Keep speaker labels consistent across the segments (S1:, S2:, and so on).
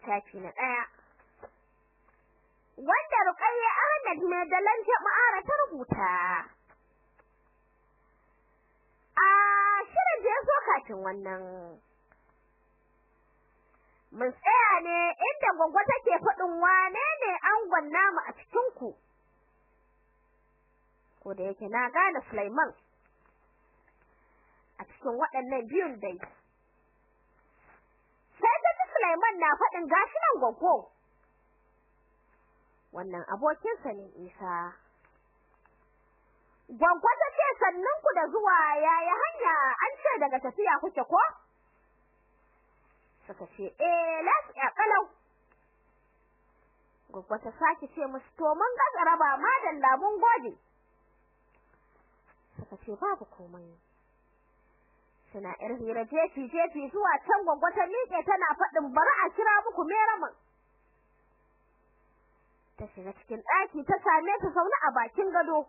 S1: Littafi na ɗaya. Wanda Rukayya Ahmad mai dalan jama'ara ta rubuta. A shirin da ya zo kafin wannan. Mun tsaya ne inda gwaggo take faɗin wane ne angon namu a cikinku. ko da yake na gane Sulaiman a cikin waɗannan biyun dai Sulaiman na faɗin gashi nan gwaggo. Wannan abokinsa ne Isa. Gwaggo ta ce sannan ku da zuwa yaya hanya? An ce daga tafiya kuke ko? Suka ce eh lafiya kalau gwaggo ta sake ce musu to mun ga madalla mun gode. Suka ce babu komai. Suna yar hira. Jefi jefi zuwa can gwaggo ta miƙe tana faɗin bari a kira muku meraman. Ta shiga cikin ɗaki ta same ta zaune a bakin gado.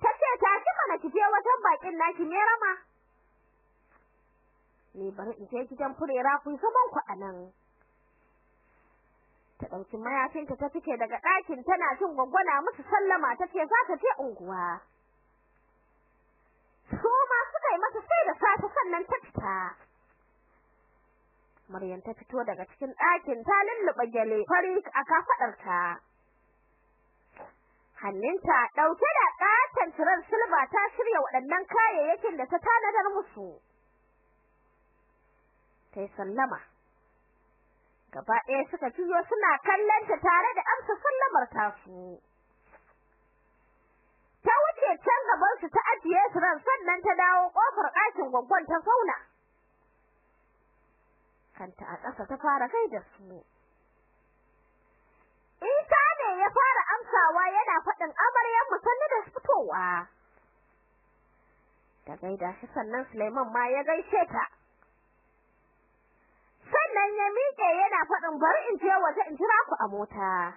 S1: Ta ce tashi mana ki je wajen bakin naki merama. Ni bari in je gidan furera ku zaman ku a nan. Ta ɗauki mayafinta ta fice daga ɗakin tana jin gwaggwana musu sallama. Ta ce za ta je unguwa. Su ma suka yi mata sai da safe sannan ta fita. Maryam ta fito daga cikin ɗakin ta lulluɓe gyale fari a kafaɗarta. Hannunta ɗauke da ƙaton tirar silba ta shirya waɗannan kayayyakin da ta tanadar musu. Ta sallama. gaba ɗaya suka ciyo suna kallon ta tare da amsa sallamar tasu wuce can gaban su ta ajiye su ran sannan ta dawo ƙofar ɗakin gwaggon ta zauna. Kanta a ƙasa ta fara kai da su. Isa ne ya fara amsawa yana faɗin amaryan mu sannu da fitowa. Ta gaida shi sannan Suleiman ma ya gaishe ta. Sannan ya miƙe yana faɗin bari in je waje in jira ku a mota.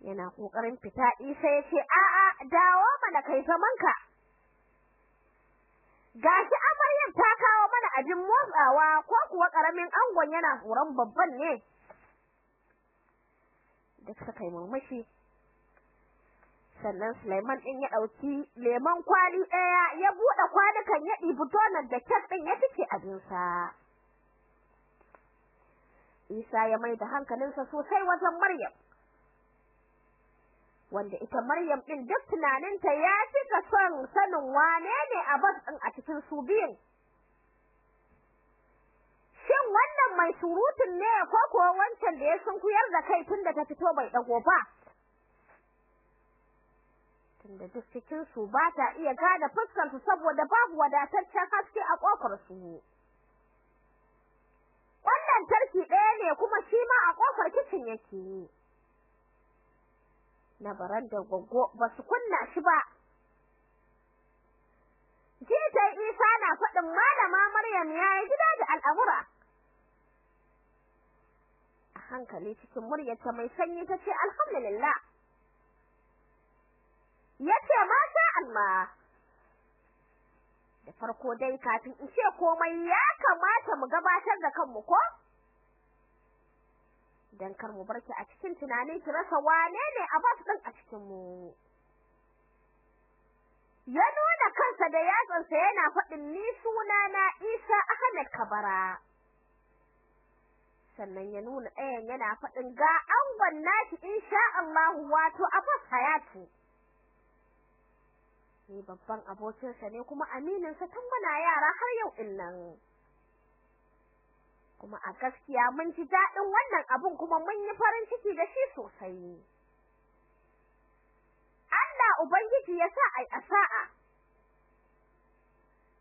S1: Yana ƙoƙarin fita Isa ya ce a'a dawo mana kai zamanka gashi amaryar ta kawo mana abin motsawa ko kuwa ƙaramin angon yana horon babban ne duk suka yi murmushi sannan Sulaiman ɗin ya ɗauki lemon kwali ɗaya ya buɗe kwanukan ya ɗibi donut da kek ɗin ya fice abinsa. Isa ya mai da hankalinsa sosai wajen Maryam. Wanda ita Maryam ɗin duk tunaninta ya cika son sanin wane ne a bas ɗin a cikin su biyun. Shin wannan mai surutun ne ko kuwa wancan da ya sunkuyar da kai tun da ta fito bai ɗago ba? Tunda duk cikin su ba ta iya gane fuskar su saboda babu wadataccen haske a ƙofar su. wannan tarki ɗaya ne kuma shi ma a ƙofar kicin yake na baranda goggo ba su kunna shi ba Jita Isa na faɗin malama Maryam ya yi gida da al'amura. A hankali cikin muryarta mai sanyi ta ce alhamdulillah. Ya ce masha Allah. da farko dai kafin in ce komai ya kamata mu gabatar da kanmu ko dan kar mu barki a cikin tunanin ki rasa wane ne a bas din a cikin mu. Ya nuna kansa da yatsansa yana faɗin ni suna na Isa Ahmed Kabara. Sannan ya nuna ɗayan yana faɗin ga angon naki insha Allah wato Abbas Hayatu ni babban abokinsa ne kuma amininsa tun muna yara har yau ɗin nan. Kuma a gaskiya mun ji daɗin wannan abun kuma mun yi farin ciki da shi sosai. Allah ubangiji ya sa ai asa'a.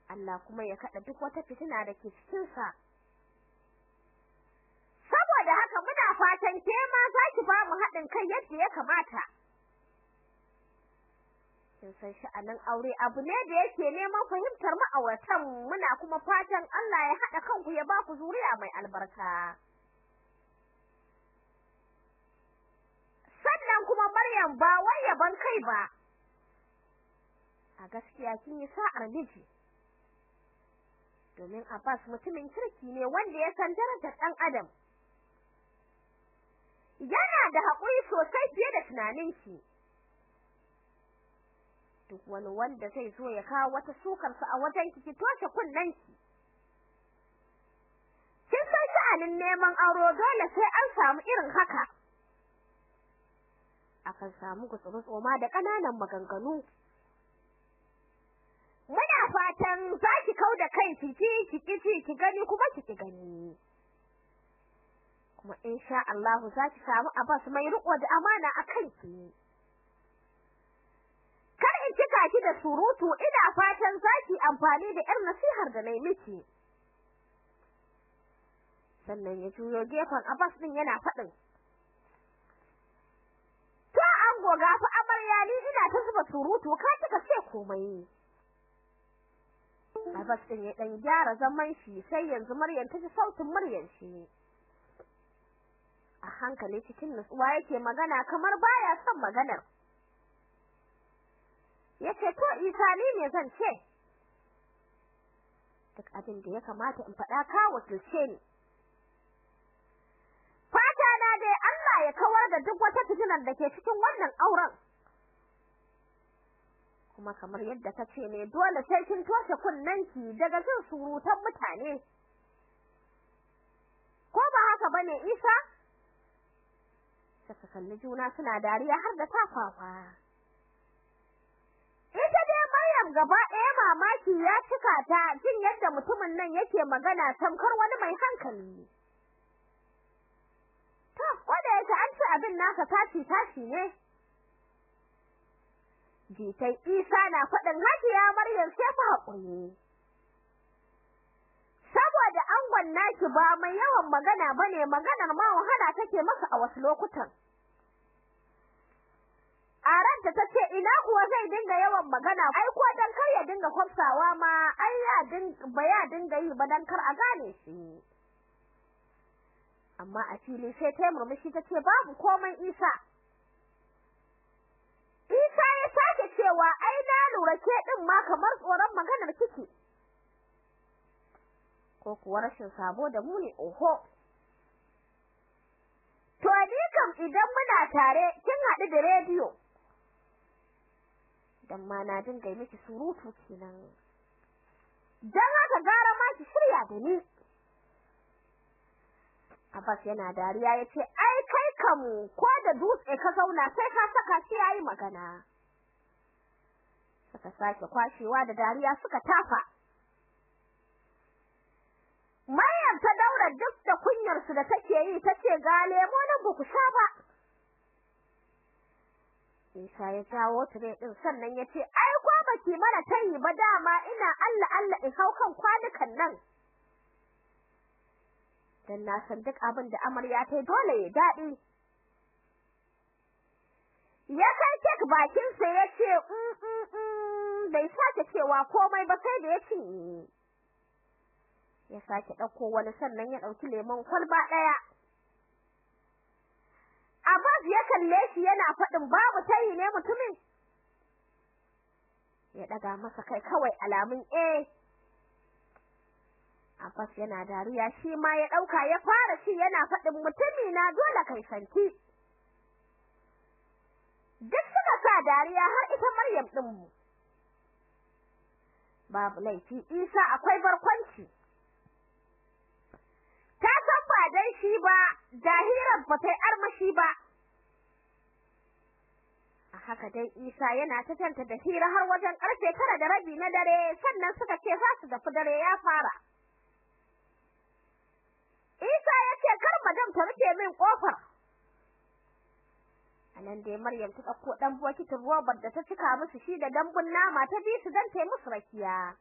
S1: Allah kuma ya kada duk wata fitina da ke cikin sa saboda haka muna fatan ke ma za ki ba mu haɗin kai yadda ya kamata. Kin san sha'anin aure abu ne da yake neman fahimtar ma'auratan. Muna kuma fatan Allah ya haɗa kanku ya ba ku zuriya mai albarka. Ba. A gaskiya kin yi sa'ar miji. Domin Abbas mutumin kirki ne wanda ya san darajar ɗan adam. Yana da haƙuri sosai fiye da tunaninki. Duk wani wanda zai zo ya kawo wata sukar sa a wajen ki ki toshe kunnanki kin san sha'anin neman aure dole sai an samu irin haka. Akan samu gutsuru tsoma da ƙananan maganganu. Muna fatan za ki kauda kai ki ji ki ki ki gani kuma ki ki gani. Kuma insha Allah za ki samu abas mai riko da amana akan ki cika ki da surutu ina fatan za ki amfani da irin nasihar da na yi miki. Sannan ya juyo gefen Abbas din yana faɗin to an goga fa amarya ni ina ta zuba surutu ka kika ce komai. Abbas din ya dan gyara zaman shi sai yanzu Maryam ta ji sautin Maryam shi. A hankali cikin nutsuwa yake magana kamar baya son maganar. Ya ce to Isa ni ne zan ce? Duk abin da ya kamata in faɗa ka wakilce ni. Fata na dai Allah ya kawar da duk wata fitinar da ke cikin wannan auren. Kuma kamar yadda ta ce ne dole sai kin toshe kunnanki daga jin surutan mutane. Ko ba haka ba ne Isa? Suka kalli juna suna dariya har da tafafa Maryam gaba ɗaya mamaki ya cika ta jin yadda mutumin nan yake magana tamkar wani mai hankali to wanda yake an ci abin naka tashi tashi ne. Jitai Isa na faɗin hajiya Maryam sai fa haƙuri. Saboda angon naki ba mai yawan magana ba ne maganar ma wahala take masa a wasu lokutan. A ranta tace ina kuwa zai dinga yawan magana? Ai ko dan kar ya dinga kwafsawa ma ai ya dinga ba ya dinga yi ba dan kar a gane shi. Amma a fili sai ta murmushi tace babu komai Isa. Isa ya sake cewa ai na lura ke din ma kamar tsoron maganar kike ko kuwa rashin sabo da mu ne oho. To ni kam idan muna tare kin haɗu da rediyo. Dan ma na dinga miki surutu kenan. Dan haka gara ma ki shirya da ni. Abbas yana dariya ya ce ai kai kamu ko da dutse ka zauna sai ka saka shi yayi magana. Suka sake kwashewa da dariya suka tafa. Maryam ta daura duk da kunyar su da take yi tace ga lemo nan ba ku sha ba. Isa ya jawo tire din sannan ya ce ai ko baki mana tayi ba dama ina Allah Allah in hau kan kwanukan nan. Dan na san duk abin da amarya ta dole ya daɗi ya kai kek bakin sa ya ce mm mm bai sake cewa komai ba sai da ya cinye. Ya sake ɗauko wani sannan ya ɗauki lemon kwalba ɗaya Abbas ya kalle shi yana faɗin babu tayi ne mutumin. Ya daga masa kai kawai alamun eh. Abbas yana dariya shi ma ya ɗauka ya fara shi yana faɗin mutumi na dole kai santi duk suka sa dariya har ita Maryam din mu babu laifi Isa akwai barkwanci. Ta san ba dai shi ba jahiran ba sai armashi ba. A haka dai Isa yana ta tanta da hira har wajen ƙarfe tara da rabi na dare sannan suka ce za su dafi dare ya fara. Isa ya ce kar madam ta rufe min ƙofar a nan dai Maryam ta ɗauko dan bokitin robar da ta cika musu shi da dambun nama ta bi su dan ta musu rakiya.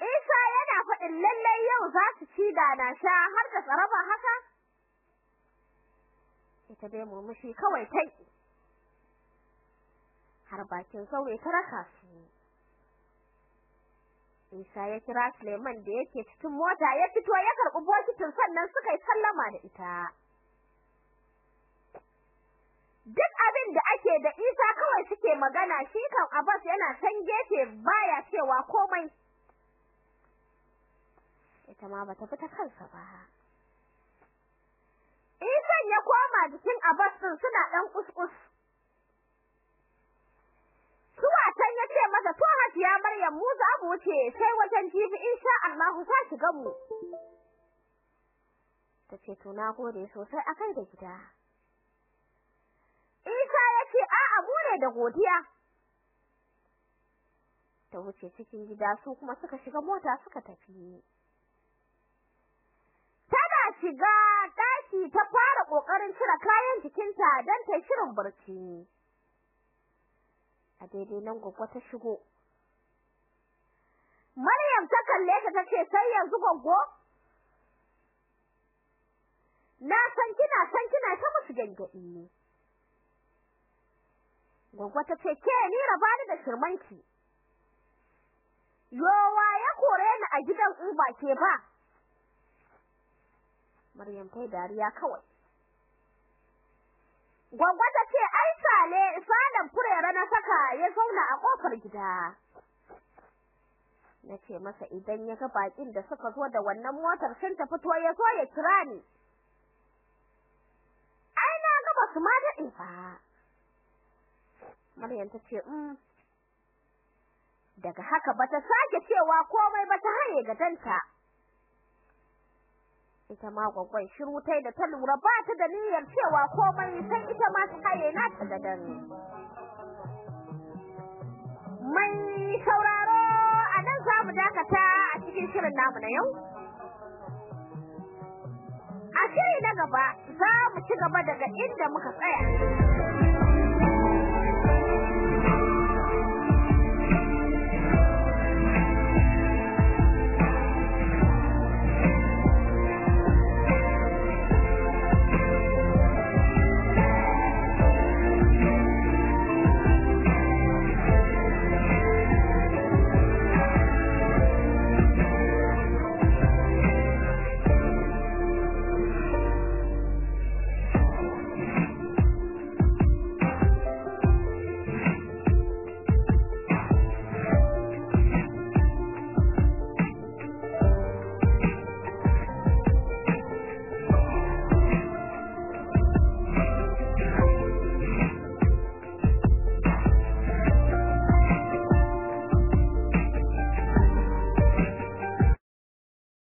S1: Isa yana faɗin lallai yau za su ci da na sha har da tsaraba haka ita dai murmushi kawai tai har bakin saurayi ta raka su Isa ya kira Suleiman da yake cikin mota ya fito ya karɓi bokitin sannan suka yi sallama da ita. Duk abin da ake ake magana shi kan Abbas yana san gefe baya cewa komai ita ma bata fita kansa ba Isan ya koma jikin Abbas suna dan kuskus. Suwatan ya ce masa to Hajiya Maryam mu za mu wuce sai wajen jibi insha Allah za ki mu. Tace to na gode sosai akai da gida. Isa ya ce a'a mu ne da godiya. Ta wuce cikin gida su kuma suka shiga mota suka tafi. Tana shiga daki ta fara ƙoƙarin cire kayan jikinta dan ta shirin barci. A daidai nan goggo ta shigo. Maryam ta kalle ta tace sai yanzu goggo. Na san kina san kina ta musu gangadi goggo ta ce ke ni raba ni da shirmanki. Yowa ya kore ni a gidan in ba ke ba? Maryam tai dariya kawai Gwagwa ta ce ai sale salan furera na saka ya zauna a ƙofar gida. Nace masa idan ya ga bakin da suka zo da wannan motar sun ta fito ya zo ya kira ni. Ai na ga ba su ma daɗe ba. Maryam ta ce mm daga haka bata sake cewa komai ba ta haye ga danta. Ita ma gwaggon shiru tai da ta lura ba ta da niyyar cewa komai sai ita ma ta haye na ta gadan mai sauraro a nan za mu dakata a cikin shirin namu na yau. A shiri na gaba za mu ci gaba daga inda muka tsaya.